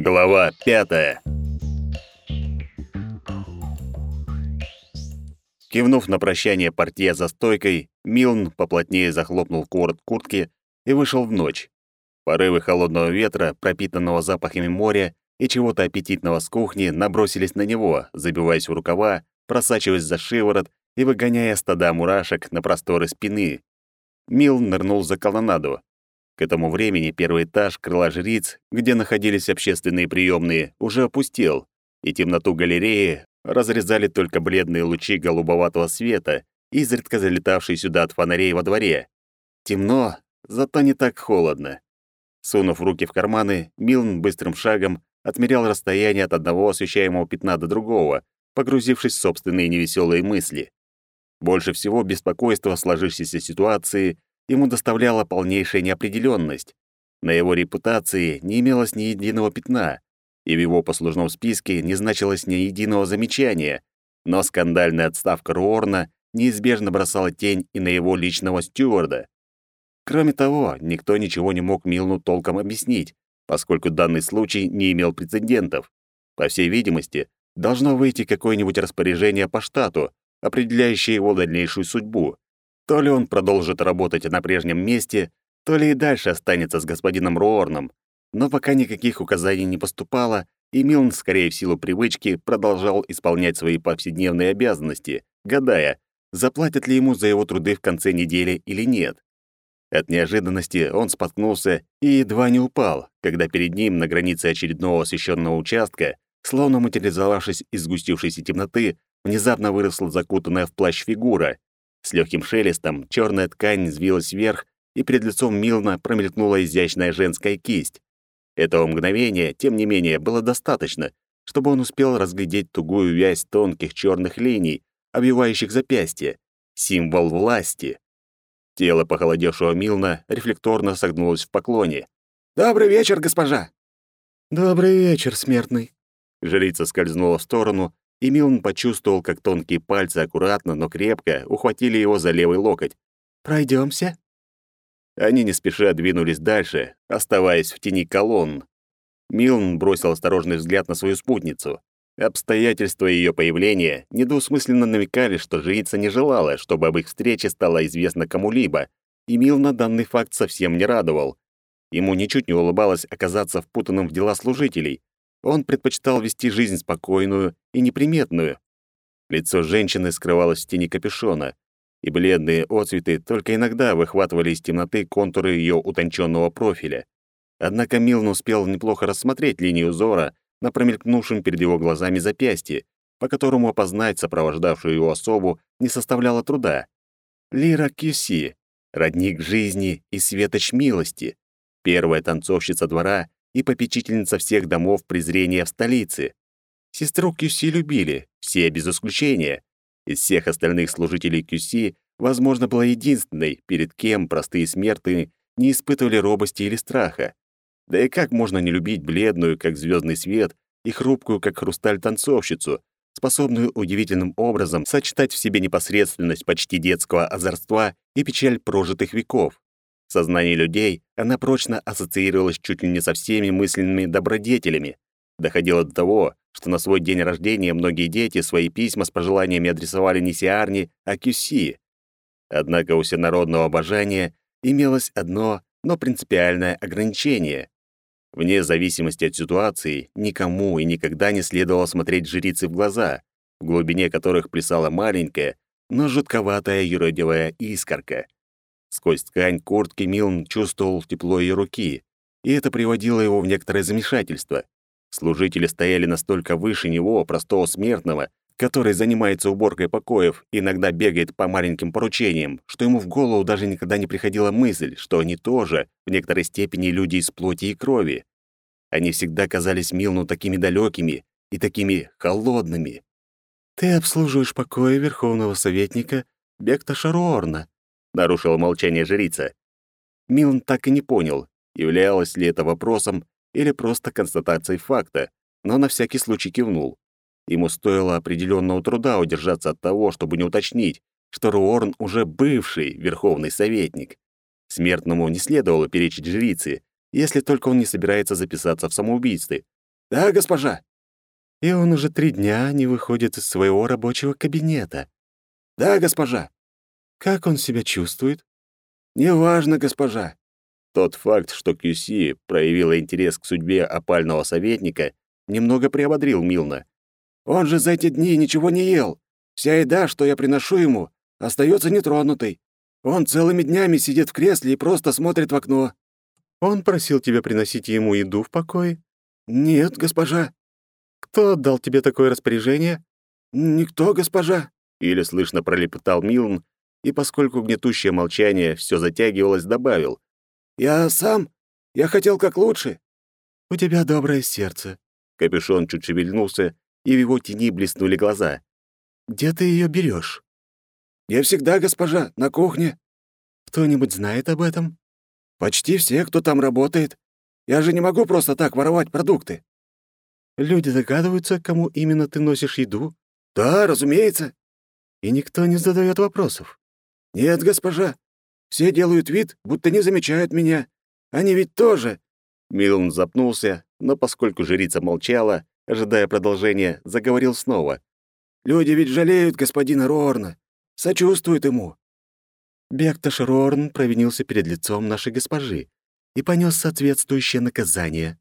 Глава пятая. Кивнув на прощание портье за стойкой, Милн поплотнее захлопнул ворот куртки и вышел в ночь. Порывы холодного ветра, пропитанного запахами моря и чего-то аппетитного с кухни, набросились на него, забиваясь в рукава, просачиваясь за шиворот и выгоняя стада мурашек на просторы спины. Милн нырнул за колоннаду. К этому времени первый этаж крыла жриц, где находились общественные приемные, уже опустел, и темноту галереи разрезали только бледные лучи голубоватого света, изредка залетавшие сюда от фонарей во дворе. Темно, зато не так холодно. Сунув руки в карманы, Милн быстрым шагом отмерял расстояние от одного освещаемого пятна до другого, погрузившись в собственные невеселые мысли. Больше всего беспокойство сложившейся ситуации ему доставляла полнейшая неопределенность. На его репутации не имелось ни единого пятна, и в его послужном списке не значилось ни единого замечания, но скандальная отставка Руорна неизбежно бросала тень и на его личного стюарда. Кроме того, никто ничего не мог Милну толком объяснить, поскольку данный случай не имел прецедентов. По всей видимости, должно выйти какое-нибудь распоряжение по штату, определяющее его дальнейшую судьбу. То ли он продолжит работать на прежнем месте, то ли и дальше останется с господином Руорном. Но пока никаких указаний не поступало, и Милн, скорее в силу привычки, продолжал исполнять свои повседневные обязанности, гадая, заплатят ли ему за его труды в конце недели или нет. От неожиданности он споткнулся и едва не упал, когда перед ним на границе очередного освещенного участка, словно материализовавшись из сгустившейся темноты, внезапно выросла закутанная в плащ фигура. С легким шелестом черная ткань взвилась вверх, и перед лицом Милна промелькнула изящная женская кисть. Этого мгновения, тем не менее, было достаточно, чтобы он успел разглядеть тугую вязь тонких черных линий, обвивающих запястье, символ власти. Тело похолодевшего Милна рефлекторно согнулось в поклоне. «Добрый вечер, госпожа!» «Добрый вечер, смертный!» Жрица скользнула в сторону, и Милн почувствовал, как тонкие пальцы аккуратно, но крепко ухватили его за левый локоть. «Пройдёмся?» Они не спеша двинулись дальше, оставаясь в тени колонн. Милн бросил осторожный взгляд на свою спутницу. Обстоятельства ее появления недвусмысленно намекали, что жрица не желала, чтобы об их встрече стало известно кому-либо, и Милна данный факт совсем не радовал. Ему ничуть не улыбалось оказаться впутанным в дела служителей, он предпочитал вести жизнь спокойную и неприметную. Лицо женщины скрывалось в тени капюшона, и бледные отцветы только иногда выхватывали из темноты контуры ее утонченного профиля. Однако Милн успел неплохо рассмотреть линию зора на промелькнувшем перед его глазами запястье, по которому опознать сопровождавшую его особу не составляло труда. Лира Кьюси, родник жизни и светоч милости, первая танцовщица двора и попечительница всех домов презрения в столице. Сестру Кюси любили, все без исключения. Из всех остальных служителей Кюси, возможно, была единственной, перед кем простые смертные не испытывали робости или страха. Да и как можно не любить бледную, как звездный свет, и хрупкую, как хрусталь, танцовщицу, способную удивительным образом сочетать в себе непосредственность почти детского озорства и печаль прожитых веков. В сознании людей она прочно ассоциировалась чуть ли не со всеми мысленными добродетелями. Доходило до того, что на свой день рождения многие дети свои письма с пожеланиями адресовали не Сиарни, а Кюси. Однако у всенародного обожания имелось одно, но принципиальное ограничение. Вне зависимости от ситуации, никому и никогда не следовало смотреть жрицы в глаза, в глубине которых плясала маленькая, но жутковатая юродивая искорка — Сквозь ткань куртки Милн чувствовал тепло ее руки, и это приводило его в некоторое замешательство. Служители стояли настолько выше него, простого смертного, который занимается уборкой покоев и иногда бегает по маленьким поручениям, что ему в голову даже никогда не приходила мысль, что они тоже, в некоторой степени, люди из плоти и крови. Они всегда казались Милну такими далекими и такими холодными. «Ты обслуживаешь покои Верховного Советника Бекта Шаруорна», нарушила молчание жрица. Милн так и не понял, являлось ли это вопросом или просто констатацией факта, но на всякий случай кивнул. Ему стоило определенного труда удержаться от того, чтобы не уточнить, что Руорн уже бывший верховный советник. Смертному не следовало перечить жрице, если только он не собирается записаться в самоубийстве. Да, госпожа. И он уже три дня не выходит из своего рабочего кабинета. Да, госпожа. Как он себя чувствует? Неважно, госпожа. Тот факт, что QC проявила интерес к судьбе опального советника, немного приободрил Милна. Он же за эти дни ничего не ел. Вся еда, что я приношу ему, остается нетронутой. Он целыми днями сидит в кресле и просто смотрит в окно. Он просил тебя приносить ему еду в покое? Нет, госпожа. Кто отдал тебе такое распоряжение? Никто, госпожа. Или слышно пролепетал Милн, и поскольку гнетущее молчание все затягивалось, добавил. «Я сам. Я хотел как лучше». «У тебя доброе сердце». Капюшон чуть шевельнулся, и в его тени блеснули глаза. «Где ты ее берешь? «Я всегда, госпожа, на кухне». «Кто-нибудь знает об этом?» «Почти все, кто там работает. Я же не могу просто так воровать продукты». «Люди догадываются, кому именно ты носишь еду?» «Да, разумеется». «И никто не задает вопросов?» «Нет, госпожа. Все делают вид, будто не замечают меня. Они ведь тоже...» Милн запнулся, но поскольку жрица молчала, ожидая продолжения, заговорил снова. «Люди ведь жалеют господина Рорна, сочувствуют ему». Бекташ Рорн провинился перед лицом нашей госпожи и понес соответствующее наказание.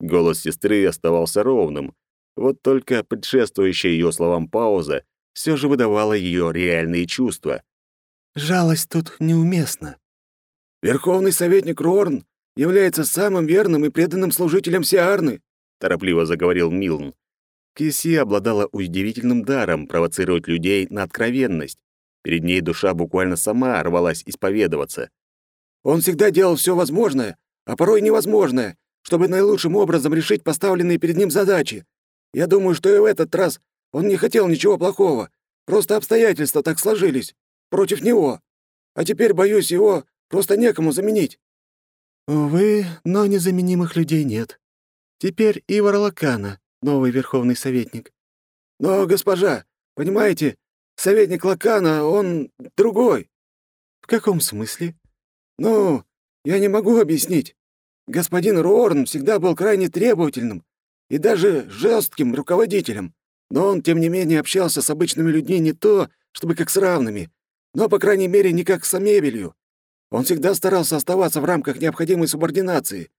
Голос сестры оставался ровным, вот только предшествующая ее словам пауза все же выдавала ее реальные чувства. Жалость тут неуместна. Верховный советник Рорн является самым верным и преданным служителем Сиарны, торопливо заговорил Милн. Киси обладала удивительным даром провоцировать людей на откровенность. Перед ней душа буквально сама рвалась исповедоваться. Он всегда делал все возможное, а порой невозможное, чтобы наилучшим образом решить поставленные перед ним задачи. Я думаю, что и в этот раз он не хотел ничего плохого. Просто обстоятельства так сложились против него. А теперь, боюсь, его просто некому заменить». «Увы, но незаменимых людей нет. Теперь Ивар Лакана, новый верховный советник». «Но, госпожа, понимаете, советник Лакана, он другой». «В каком смысле?» «Ну, я не могу объяснить. Господин Руорн всегда был крайне требовательным и даже жестким руководителем, но он, тем не менее, общался с обычными людьми не то, чтобы как с равными, но, по крайней мере, не как с Амебелью. Он всегда старался оставаться в рамках необходимой субординации,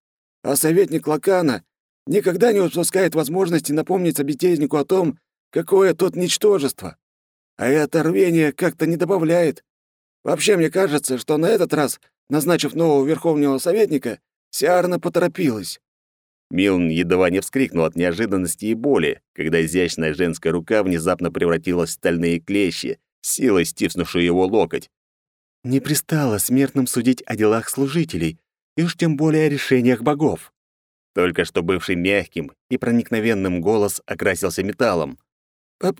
а советник Лакана никогда не упускает возможности напомнить собеседнику о том, какое тот ничтожество. А это рвение как-то не добавляет. Вообще, мне кажется, что на этот раз, назначив нового верховного советника, Сиарна поторопилась. Милн едва не вскрикнул от неожиданности и боли, когда изящная женская рука внезапно превратилась в стальные клещи, силой стиснувшую его локоть. «Не пристало смертным судить о делах служителей, и уж тем более о решениях богов». Только что бывший мягким и проникновенным голос окрасился металлом.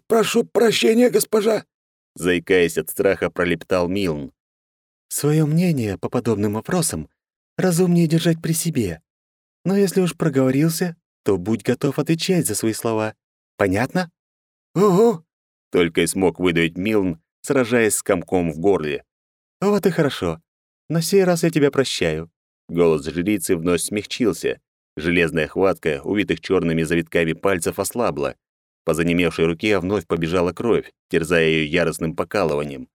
«Прошу прощения, госпожа!» Заикаясь от страха, пролепетал Милн. «Своё мнение по подобным вопросам разумнее держать при себе. Но если уж проговорился, то будь готов отвечать за свои слова. Понятно?» «Угу», только и смог выдавить Милн, сражаясь с комком в горле. «Вот и хорошо. На сей раз я тебя прощаю». Голос жрицы вновь смягчился. Железная хватка, увитых черными завитками пальцев, ослабла. По занемевшей руке вновь побежала кровь, терзая ее яростным покалыванием.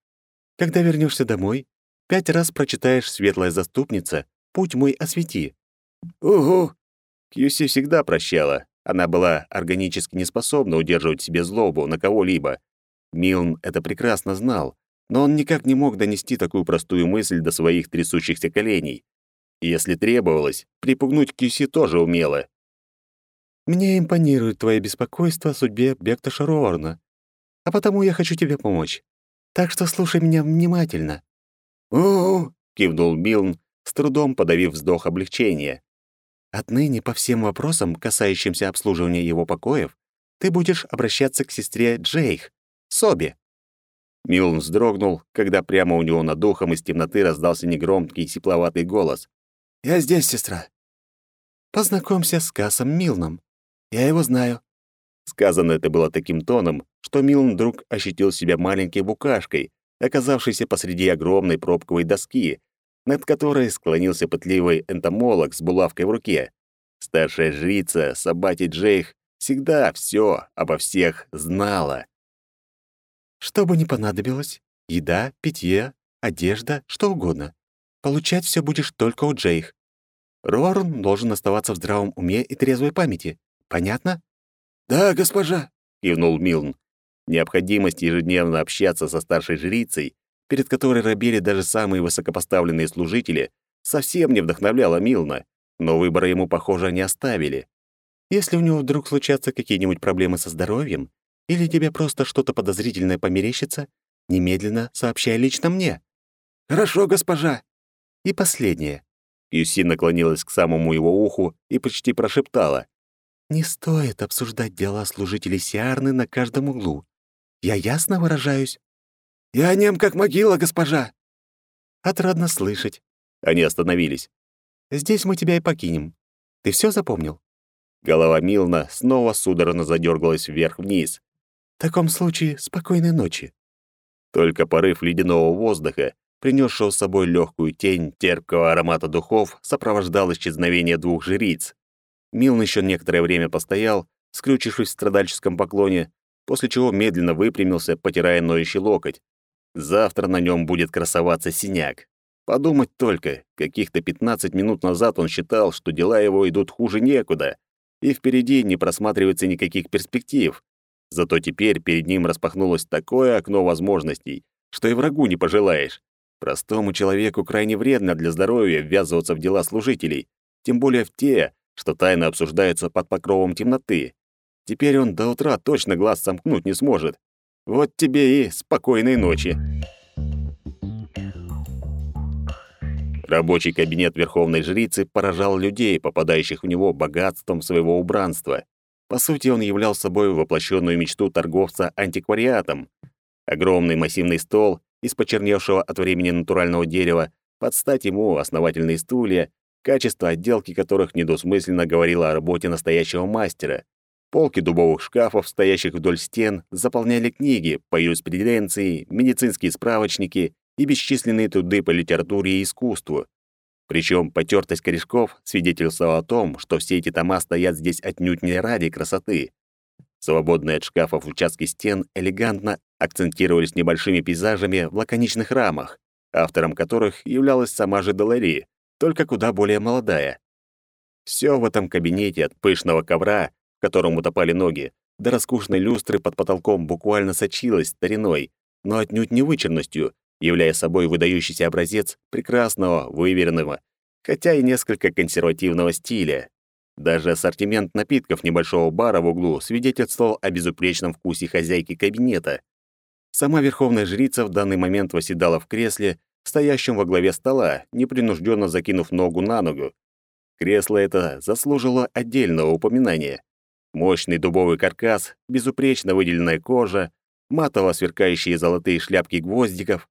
«Когда вернешься домой, пять раз прочитаешь «Светлая заступница», «Путь мой освети». «Угу». Кьюси всегда прощала. Она была органически неспособна удерживать себе злобу на кого-либо. Милн это прекрасно знал, но он никак не мог донести такую простую мысль до своих трясущихся коленей. И если требовалось, припугнуть Кьюси тоже умела. «Мне импонирует твое беспокойство о судьбе Бекта Шаруорна, а потому я хочу тебе помочь. Так что слушай меня внимательно». «О-о-о!» — кивнул Милн, с трудом подавив вздох облегчения. «Отныне по всем вопросам, касающимся обслуживания его покоев, ты будешь обращаться к сестре Джейх, Соби!» Милн вздрогнул, когда прямо у него над духом из темноты раздался негромкий сипловатый голос. «Я здесь, сестра!» «Познакомься с Касом Милном. Я его знаю». Сказано это было таким тоном, что Милн вдруг ощутил себя маленькой букашкой, оказавшейся посреди огромной пробковой доски, над которой склонился пытливый энтомолог с булавкой в руке. Старшая жрица Сабати Джейх всегда все обо всех знала. Что бы ни понадобилось, еда, питье, одежда, что угодно. Получать все будешь только у Джейх. Рорн должен оставаться в здравом уме и трезвой памяти. Понятно? «Да, госпожа», — кивнул Милн. Необходимость ежедневно общаться со старшей жрицей, перед которой робели даже самые высокопоставленные служители, совсем не вдохновляла Милна, но выбора ему, похоже, не оставили. Если у него вдруг случатся какие-нибудь проблемы со здоровьем, или тебе просто что-то подозрительное померещится, немедленно сообщай лично мне». «Хорошо, госпожа». «И последнее». Юси наклонилась к самому его уху и почти прошептала. «Не стоит обсуждать дела служителей Сиарны на каждом углу. Я ясно выражаюсь?» «Я нем как могила, госпожа!» «Отрадно слышать». Они остановились. «Здесь мы тебя и покинем. Ты все запомнил?» Голова Милна снова судорожно задергалась вверх-вниз. В таком случае спокойной ночи. Только порыв ледяного воздуха, принесшего с собой легкую тень терпкого аромата духов, сопровождал исчезновение двух жриц. Милн еще некоторое время постоял, скрючившись в страдальческом поклоне, после чего медленно выпрямился, потирая ноющий локоть. Завтра на нем будет красоваться синяк. Подумать только, каких-то 15 минут назад он считал, что дела его идут хуже некуда, и впереди не просматривается никаких перспектив. Зато теперь перед ним распахнулось такое окно возможностей, что и врагу не пожелаешь. Простому человеку крайне вредно для здоровья ввязываться в дела служителей, тем более в те, что тайно обсуждаются под покровом темноты. Теперь он до утра точно глаз сомкнуть не сможет. Вот тебе и спокойной ночи. Рабочий кабинет Верховной Жрицы поражал людей, попадающих в него богатством своего убранства. По сути, он являл собой воплощенную мечту торговца антиквариатом. Огромный массивный стол из почерневшего от времени натурального дерева, под стать ему основательные стулья, качество отделки которых недвусмысленно говорило о работе настоящего мастера. Полки дубовых шкафов, стоящих вдоль стен, заполняли книги по юриспруденции, медицинские справочники и бесчисленные труды по литературе и искусству. Причем потертость корешков свидетельствовала о том, что все эти тома стоят здесь отнюдь не ради красоты. Свободные от шкафов участки стен элегантно акцентировались небольшими пейзажами в лаконичных рамах, автором которых являлась сама же Долари, только куда более молодая. Все в этом кабинете от пышного ковра, в котором утопали ноги, до роскошной люстры под потолком буквально сочилось стариной, но отнюдь не вычурностью, являя собой выдающийся образец прекрасного, выверенного, хотя и несколько консервативного стиля. Даже ассортимент напитков небольшого бара в углу свидетельствовал о безупречном вкусе хозяйки кабинета. Сама верховная жрица в данный момент восседала в кресле, стоящем во главе стола, непринужденно закинув ногу на ногу. Кресло это заслужило отдельного упоминания. Мощный дубовый каркас, безупречно выделенная кожа, матово сверкающие золотые шляпки гвоздиков,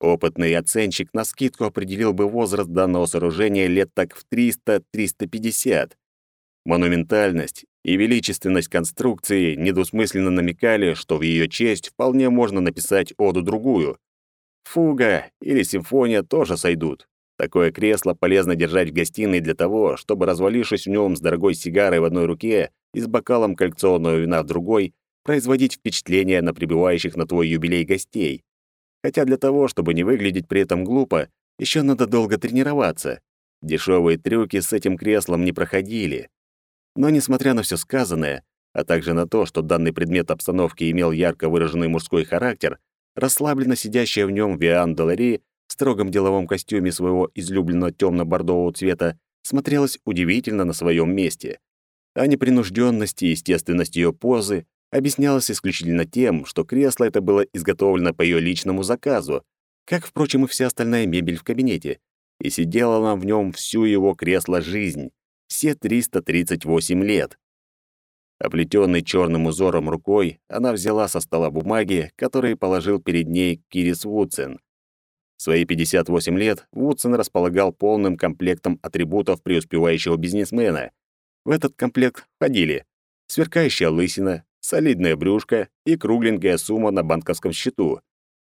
Опытный оценщик на скидку определил бы возраст данного сооружения лет так в 300-350. Монументальность и величественность конструкции недвусмысленно намекали, что в ее честь вполне можно написать оду-другую. Фуга или симфония тоже сойдут. Такое кресло полезно держать в гостиной для того, чтобы, развалившись в нем с дорогой сигарой в одной руке и с бокалом коллекционного вина в другой, производить впечатление на прибывающих на твой юбилей гостей. Хотя для того, чтобы не выглядеть при этом глупо, еще надо долго тренироваться. Дешевые трюки с этим креслом не проходили. Но несмотря на все сказанное, а также на то, что данный предмет обстановки имел ярко выраженный мужской характер, расслабленно сидящая в нем Виан Долари в строгом деловом костюме своего излюбленного темно-бордового цвета смотрелась удивительно на своем месте. А непринужденность и естественность ее позы объяснялось исключительно тем, что кресло это было изготовлено по ее личному заказу, как, впрочем, и вся остальная мебель в кабинете, и сидела она в нем всю его кресло жизнь, все 338 лет. Оплетенной черным узором рукой, она взяла со стола бумаги, которые положил перед ней Кирис Вудсен. В свои 58 лет Вудсен располагал полным комплектом атрибутов преуспевающего бизнесмена. В этот комплект входили сверкающая лысина, солидное брюшко и кругленькая сумма на банковском счету.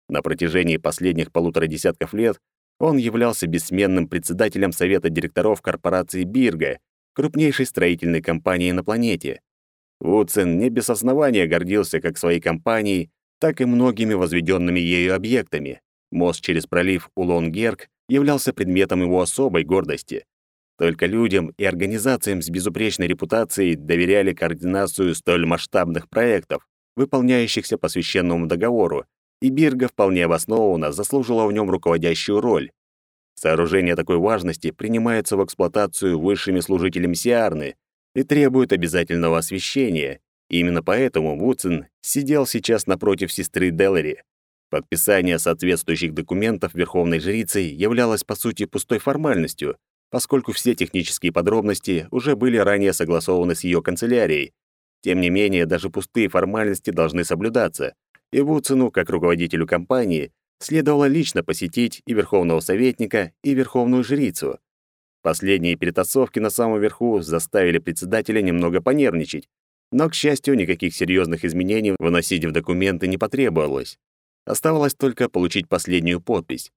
На протяжении последних полутора десятков лет он являлся бессменным председателем совета директоров корпорации Бирга крупнейшей строительной компанией на планете. Вудсен не без основания гордился как своей компанией, так и многими возведенными ею объектами. Мост через пролив Улон-Герк являлся предметом его особой гордости. Только людям и организациям с безупречной репутацией доверяли координацию столь масштабных проектов, выполняющихся по священному договору, и Бирга вполне обоснованно заслужила в нем руководящую роль. Сооружение такой важности принимается в эксплуатацию высшими служителями Сиарны и требует обязательного освещения. Именно поэтому Вудсен сидел сейчас напротив сестры Деллари. Подписание соответствующих документов Верховной Жрицей являлось, по сути, пустой формальностью, поскольку все технические подробности уже были ранее согласованы с ее канцелярией. Тем не менее, даже пустые формальности должны соблюдаться, и Вудсену, как руководителю компании, следовало лично посетить и Верховного Советника, и Верховную Жрицу. Последние перетасовки на самом верху заставили председателя немного понервничать, но, к счастью, никаких серьезных изменений выносить в документы не потребовалось. Оставалось только получить последнюю подпись.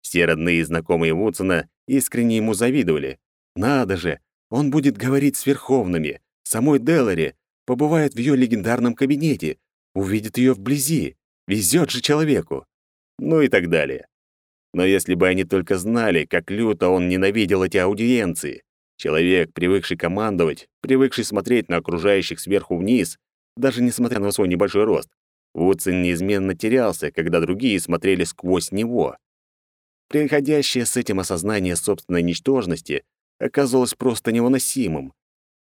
Все родные и знакомые Вудсона искренне ему завидовали. Надо же, он будет говорить с Верховными, самой Делари, побывает в ее легендарном кабинете, увидит ее вблизи. Везет же человеку. Ну и так далее. Но если бы они только знали, как люто он ненавидел эти аудиенции. Человек, привыкший командовать, привыкший смотреть на окружающих сверху вниз, даже несмотря на свой небольшой рост, Вудсон неизменно терялся, когда другие смотрели сквозь него. Приходящее с этим осознание собственной ничтожности оказалось просто невыносимым.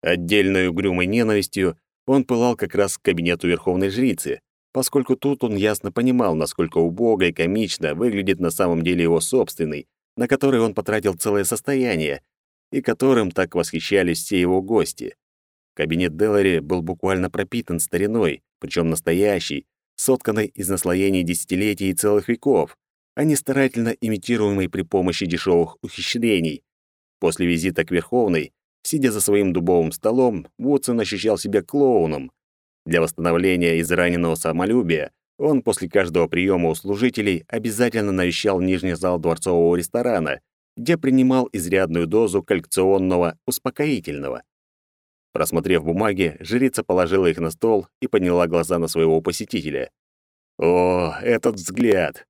Отдельной угрюмой ненавистью он пылал как раз к кабинету Верховной Жрицы, поскольку тут он ясно понимал, насколько убого и комично выглядит на самом деле его собственный, на который он потратил целое состояние, и которым так восхищались все его гости. Кабинет Делари был буквально пропитан стариной, причем настоящий, сотканной из наслоений десятилетий и целых веков, а не старательно имитируемой при помощи дешевых ухищрений. После визита к Верховной, сидя за своим дубовым столом, Вудсон ощущал себя клоуном. Для восстановления израненного самолюбия он после каждого приема у служителей обязательно навещал нижний зал дворцового ресторана, где принимал изрядную дозу коллекционного успокоительного. Просмотрев бумаги, жрица положила их на стол и подняла глаза на своего посетителя. О, этот взгляд!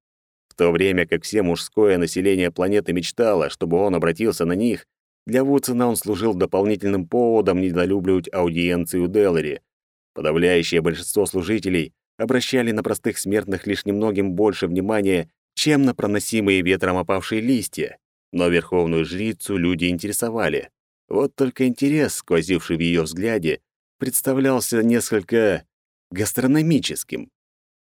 То время как все мужское население планеты мечтало, чтобы он обратился на них, для Вудсона он служил дополнительным поводом недолюбливать аудиенции у Деллари. Подавляющее большинство служителей обращали на простых смертных лишь немногим больше внимания, чем на проносимые ветром опавшие листья. Но верховную жрицу люди интересовали. Вот только интерес, сквозивший в ее взгляде, представлялся несколько гастрономическим.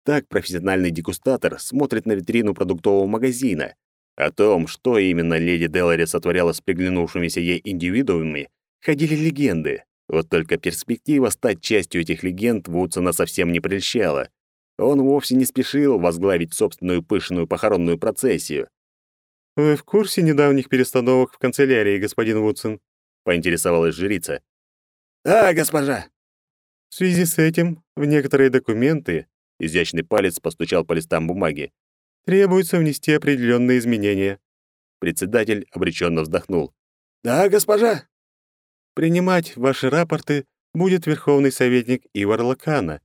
Так профессиональный дегустатор смотрит на витрину продуктового магазина. О том, что именно леди Делари сотворяла с приглянувшимися ей индивидуумами, ходили легенды. Вот только перспектива стать частью этих легенд Вудсона совсем не прельщала. Он вовсе не спешил возглавить собственную пышную похоронную процессию. «Вы в курсе недавних перестановок в канцелярии, господин Вудсон?» — поинтересовалась жрица. «Да, госпожа». «В связи с этим в некоторые документы...» — изящный палец постучал по листам бумаги. «Требуется внести определенные изменения». Председатель обреченно вздохнул. «Да, госпожа». «Принимать ваши рапорты будет верховный советник Ивар Лакана,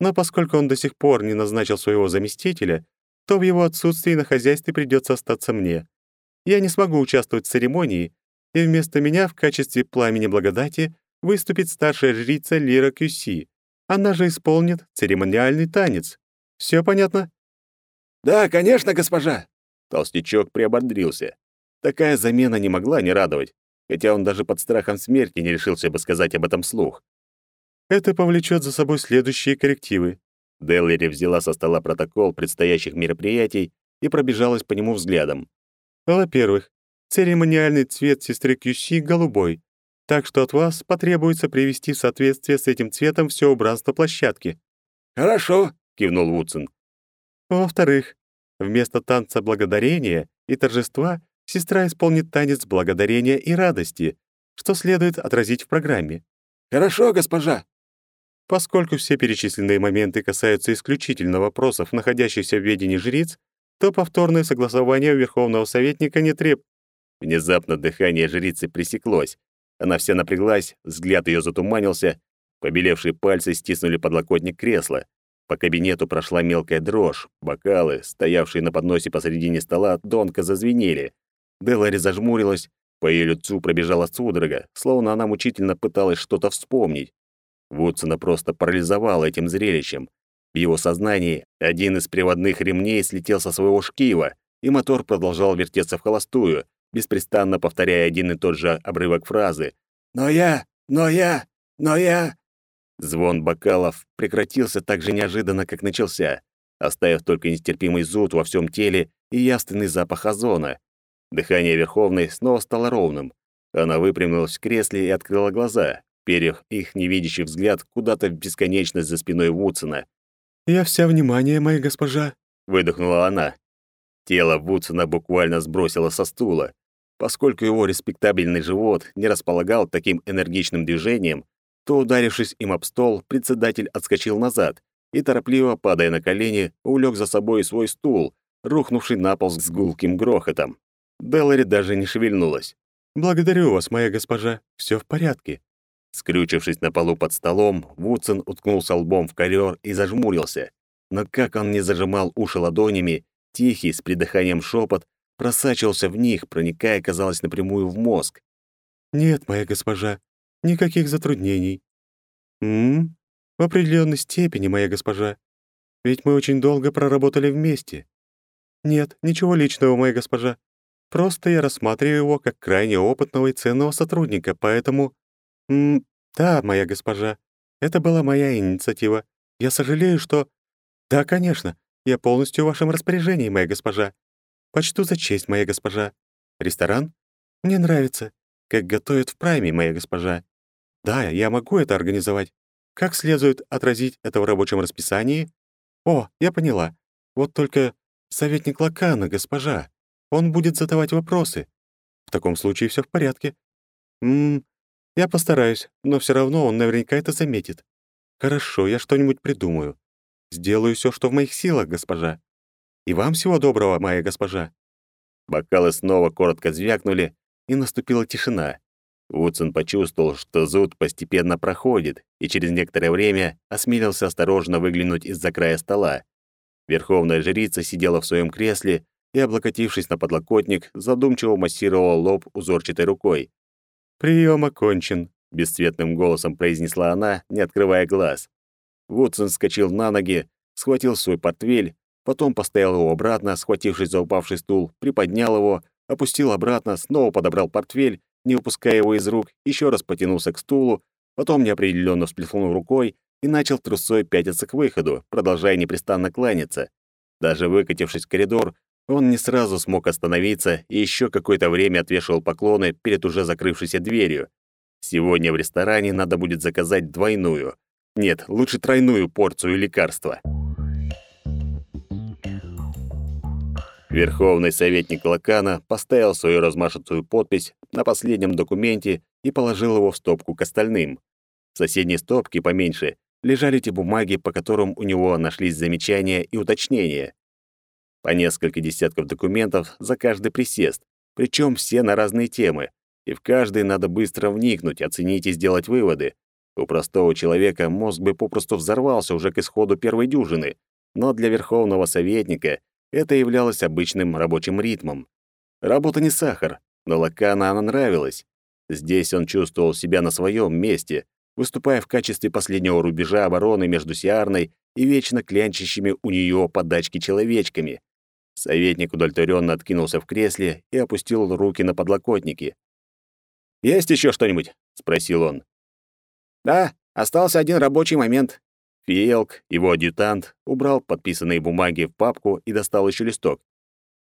но поскольку он до сих пор не назначил своего заместителя, то в его отсутствии на хозяйстве придется остаться мне. Я не смогу участвовать в церемонии, и вместо меня в качестве пламени благодати выступит старшая жрица Лира Кюси. Она же исполнит церемониальный танец. Все понятно? Да, конечно, госпожа. Толстячок приободрился. Такая замена не могла не радовать, хотя он даже под страхом смерти не решился бы сказать об этом вслух. Это повлечет за собой следующие коррективы. Деллери взяла со стола протокол предстоящих мероприятий и пробежалась по нему взглядом. Во-первых, Церемониальный цвет сестры Кюси голубой, так что от вас потребуется привести в соответствие с этим цветом все убранство площадки». «Хорошо», — кивнул Вудсон. «Во-вторых, вместо танца благодарения и торжества сестра исполнит танец благодарения и радости, что следует отразить в программе». «Хорошо, госпожа». Поскольку все перечисленные моменты касаются исключительно вопросов, находящихся в ведении жриц, то повторное согласование Верховного Советника не треб... Внезапно дыхание жрицы пресеклось, Она вся напряглась, взгляд ее затуманился, побелевшие пальцы стиснули подлокотник кресла. По кабинету прошла мелкая дрожь, бокалы, стоявшие на подносе посредине стола, тонко зазвенели. Делари зажмурилась, по ее лицу пробежала судорога, словно она мучительно пыталась что-то вспомнить. Вудсона просто парализовала этим зрелищем. В его сознании один из приводных ремней слетел со своего шкива, и мотор продолжал вертеться в холостую, беспрестанно повторяя один и тот же обрывок фразы «Но я! Но я! Но я!» Звон бокалов прекратился так же неожиданно, как начался, оставив только нестерпимый зуд во всем теле и явственный запах озона. Дыхание Верховной снова стало ровным. Она выпрямилась в кресле и открыла глаза, перев их невидящий взгляд куда-то в бесконечность за спиной Вудсона. «Я вся внимание, моя госпожа», — выдохнула она. Тело Вудсона буквально сбросило со стула. Поскольку его респектабельный живот не располагал таким энергичным движением, то, ударившись им об стол, председатель отскочил назад и, торопливо падая на колени, улег за собой свой стул, рухнувший на пол с гулким грохотом. Делари даже не шевельнулась. «Благодарю вас, моя госпожа, все в порядке». Скрючившись на полу под столом, Вудсон уткнулся лбом в ковер и зажмурился. Но как он не зажимал уши ладонями, тихий, с придыханием шепот просачивался в них, проникая, казалось, напрямую в мозг. «Нет, моя госпожа, никаких затруднений». «М? В определенной степени, моя госпожа. Ведь мы очень долго проработали вместе. Нет, ничего личного, моя госпожа. Просто я рассматриваю его как крайне опытного и ценного сотрудника, поэтому... М да, моя госпожа, это была моя инициатива. Я сожалею, что... Да, конечно, я полностью в вашем распоряжении, моя госпожа. Почту за честь, моя госпожа. Ресторан? Мне нравится. Как готовят в прайме, моя госпожа. Да, я могу это организовать. Как следует отразить это в рабочем расписании? О, я поняла. Вот только советник Лакана, госпожа. Он будет задавать вопросы. В таком случае все в порядке. Мм, я постараюсь, но все равно он наверняка это заметит. Хорошо, я что-нибудь придумаю. Сделаю все, что в моих силах, госпожа. И вам всего доброго, моя госпожа. Бокалы снова коротко звякнули, и наступила тишина. Вудсон почувствовал, что зуд постепенно проходит, и через некоторое время осмелился осторожно выглянуть из-за края стола. Верховная жрица сидела в своем кресле и, облокотившись на подлокотник, задумчиво массировала лоб узорчатой рукой. «Прием окончен», — бесцветным голосом произнесла она, не открывая глаз. Вудсон вскочил на ноги, схватил свой портфель, потом поставил его обратно, схватившись за упавший стул, приподнял его, опустил обратно, снова подобрал портфель, не упуская его из рук, еще раз потянулся к стулу, потом неопределенно всплеснул рукой и начал трусой пятиться к выходу, продолжая непрестанно кланяться. Даже выкатившись в коридор, он не сразу смог остановиться и еще какое-то время отвешивал поклоны перед уже закрывшейся дверью. Сегодня в ресторане надо будет заказать двойную. Нет, лучше тройную порцию лекарства. Верховный советник Лакана поставил свою размашистую подпись на последнем документе и положил его в стопку к остальным. В соседней стопке, поменьше, лежали те бумаги, по которым у него нашлись замечания и уточнения. По несколько десятков документов за каждый присест, причем все на разные темы, и в каждый надо быстро вникнуть, оценить и сделать выводы. У простого человека мозг бы попросту взорвался уже к исходу первой дюжины, но для верховного советника это являлось обычным рабочим ритмом. Работа не сахар, но Лакана она нравилась. Здесь он чувствовал себя на своем месте, выступая в качестве последнего рубежа обороны между Сиарной и вечно клянчащими у нее подачки человечками. Советник удовлетворенно откинулся в кресле и опустил руки на подлокотники. «Есть еще что-нибудь?» — спросил он. «Да, остался один рабочий момент». Фиелк, его адъютант, убрал подписанные бумаги в папку и достал еще листок.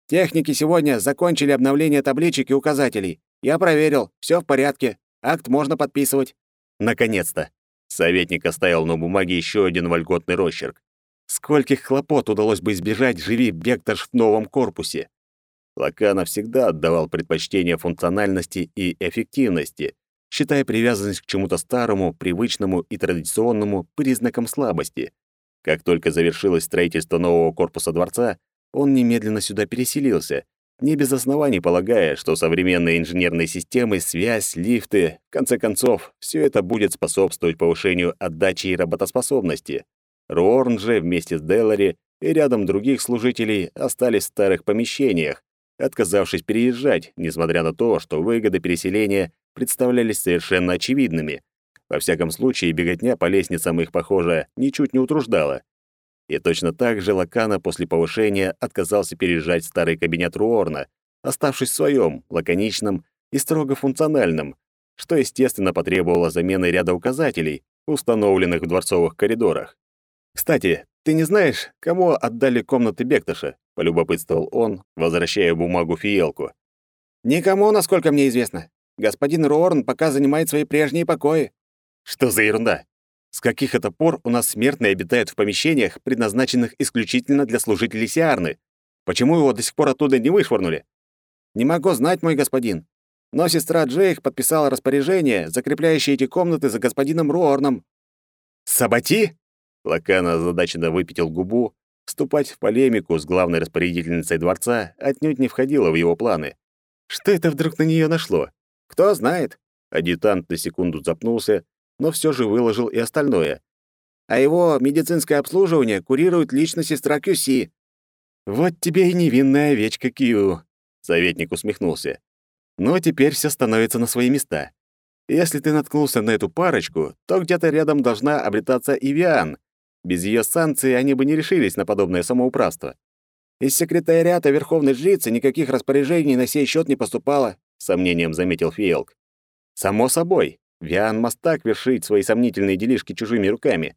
«Техники сегодня закончили обновление табличек и указателей. Я проверил, все в порядке. Акт можно подписывать». «Наконец-то!» Советник оставил на бумаге еще один вольготный росчерк. Скольких хлопот удалось бы избежать, живи Бекташ в новом корпусе. Лакана всегда отдавал предпочтение функциональности и эффективности, считая привязанность к чему-то старому, привычному и традиционному признаком слабости. Как только завершилось строительство нового корпуса дворца, он немедленно сюда переселился не без оснований полагая, что современные инженерные системы, связь, лифты, в конце концов, все это будет способствовать повышению отдачи и работоспособности. Руорн же вместе с Делари и рядом других служителей остались в старых помещениях, отказавшись переезжать, несмотря на то, что выгоды переселения представлялись совершенно очевидными. Во всяком случае, беготня по лестницам их, похоже, ничуть не утруждала. И точно так же Лакана после повышения отказался переезжать в старый кабинет Руорна, оставшись в своем, лаконичном и строго функциональном, что, естественно, потребовало замены ряда указателей, установленных в дворцовых коридорах. «Кстати, ты не знаешь, кому отдали комнаты Бектыша?» — полюбопытствовал он, возвращая бумагу Фиелку. «Никому, насколько мне известно. Господин Руорн пока занимает свои прежние покои». «Что за ерунда? С каких это пор у нас смертные обитают в помещениях, предназначенных исключительно для служителей Сиарны? Почему его до сих пор оттуда не вышвырнули? Не могу знать, мой господин. Но сестра Джейх подписала распоряжение, закрепляющее эти комнаты за господином Руорном. Сабати? Лакана озадаченно выпятил губу. Вступать в полемику с главной распорядительницей дворца отнюдь не входило в его планы. Что это вдруг на нее нашло? Кто знает. Адъютант на секунду запнулся, но все же выложил и остальное. А его медицинское обслуживание курирует лично сестра Кюси. Вот тебе и невинная овечка Кью, советник усмехнулся. Но теперь все становится на свои места. Если ты наткнулся на эту парочку, то где-то рядом должна обретаться и Виан. Без ее санкции они бы не решились на подобное самоуправство. Из секретариата Верховной Жрицы никаких распоряжений на сей счет не поступало, сомнением заметил Фиелк. Само собой, Виан Мастак вершить свои сомнительные делишки чужими руками.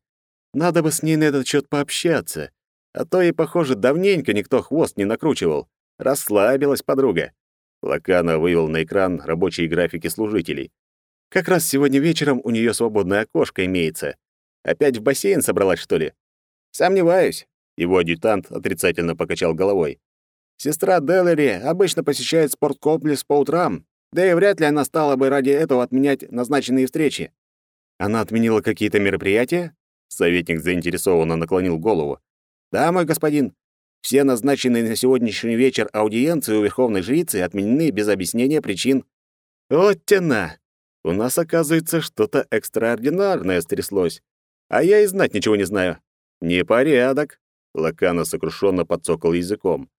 Надо бы с ней на этот счет пообщаться. А то и, похоже, давненько никто хвост не накручивал. Расслабилась подруга. Лакана вывел на экран рабочие графики служителей. Как раз сегодня вечером у нее свободное окошко имеется. Опять в бассейн собралась, что ли? Сомневаюсь. Его адъютант отрицательно покачал головой. Сестра Деллери обычно посещает спорткомплекс по утрам, да и вряд ли она стала бы ради этого отменять назначенные встречи. Она отменила какие-то мероприятия? Советник заинтересованно наклонил голову. Да, мой господин. Все назначенные на сегодняшний вечер аудиенции у Верховной Жрицы отменены без объяснения причин. Вот тяна! У нас, оказывается, что-то экстраординарное стряслось. А я и знать ничего не знаю. Непорядок. Лакана сокрушенно подцокал языком.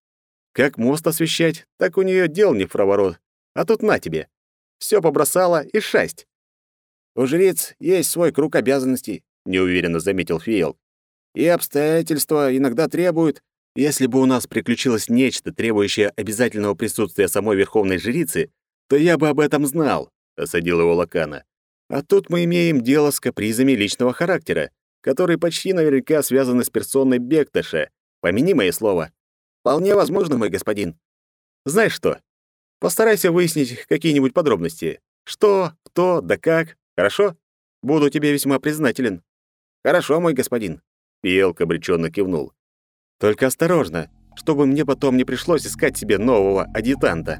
Как мост освещать, так у нее дел не в проворот. А тут на тебе. Все побросала и шасть. У жриц есть свой круг обязанностей, неуверенно заметил Фиел. И обстоятельства иногда требуют, если бы у нас приключилось нечто, требующее обязательного присутствия самой верховной жрицы, то я бы об этом знал, осадил его Лакана. А тут мы имеем дело с капризами личного характера, которые почти наверняка связаны с персоной Бекташа. Помяни мое слово. Вполне возможно, мой господин. Знаешь что? Постарайся выяснить какие-нибудь подробности. Что, кто, да как. Хорошо? Буду тебе весьма признателен. Хорошо, мой господин. Пиелк обреченно кивнул. Только осторожно, чтобы мне потом не пришлось искать себе нового адъютанта.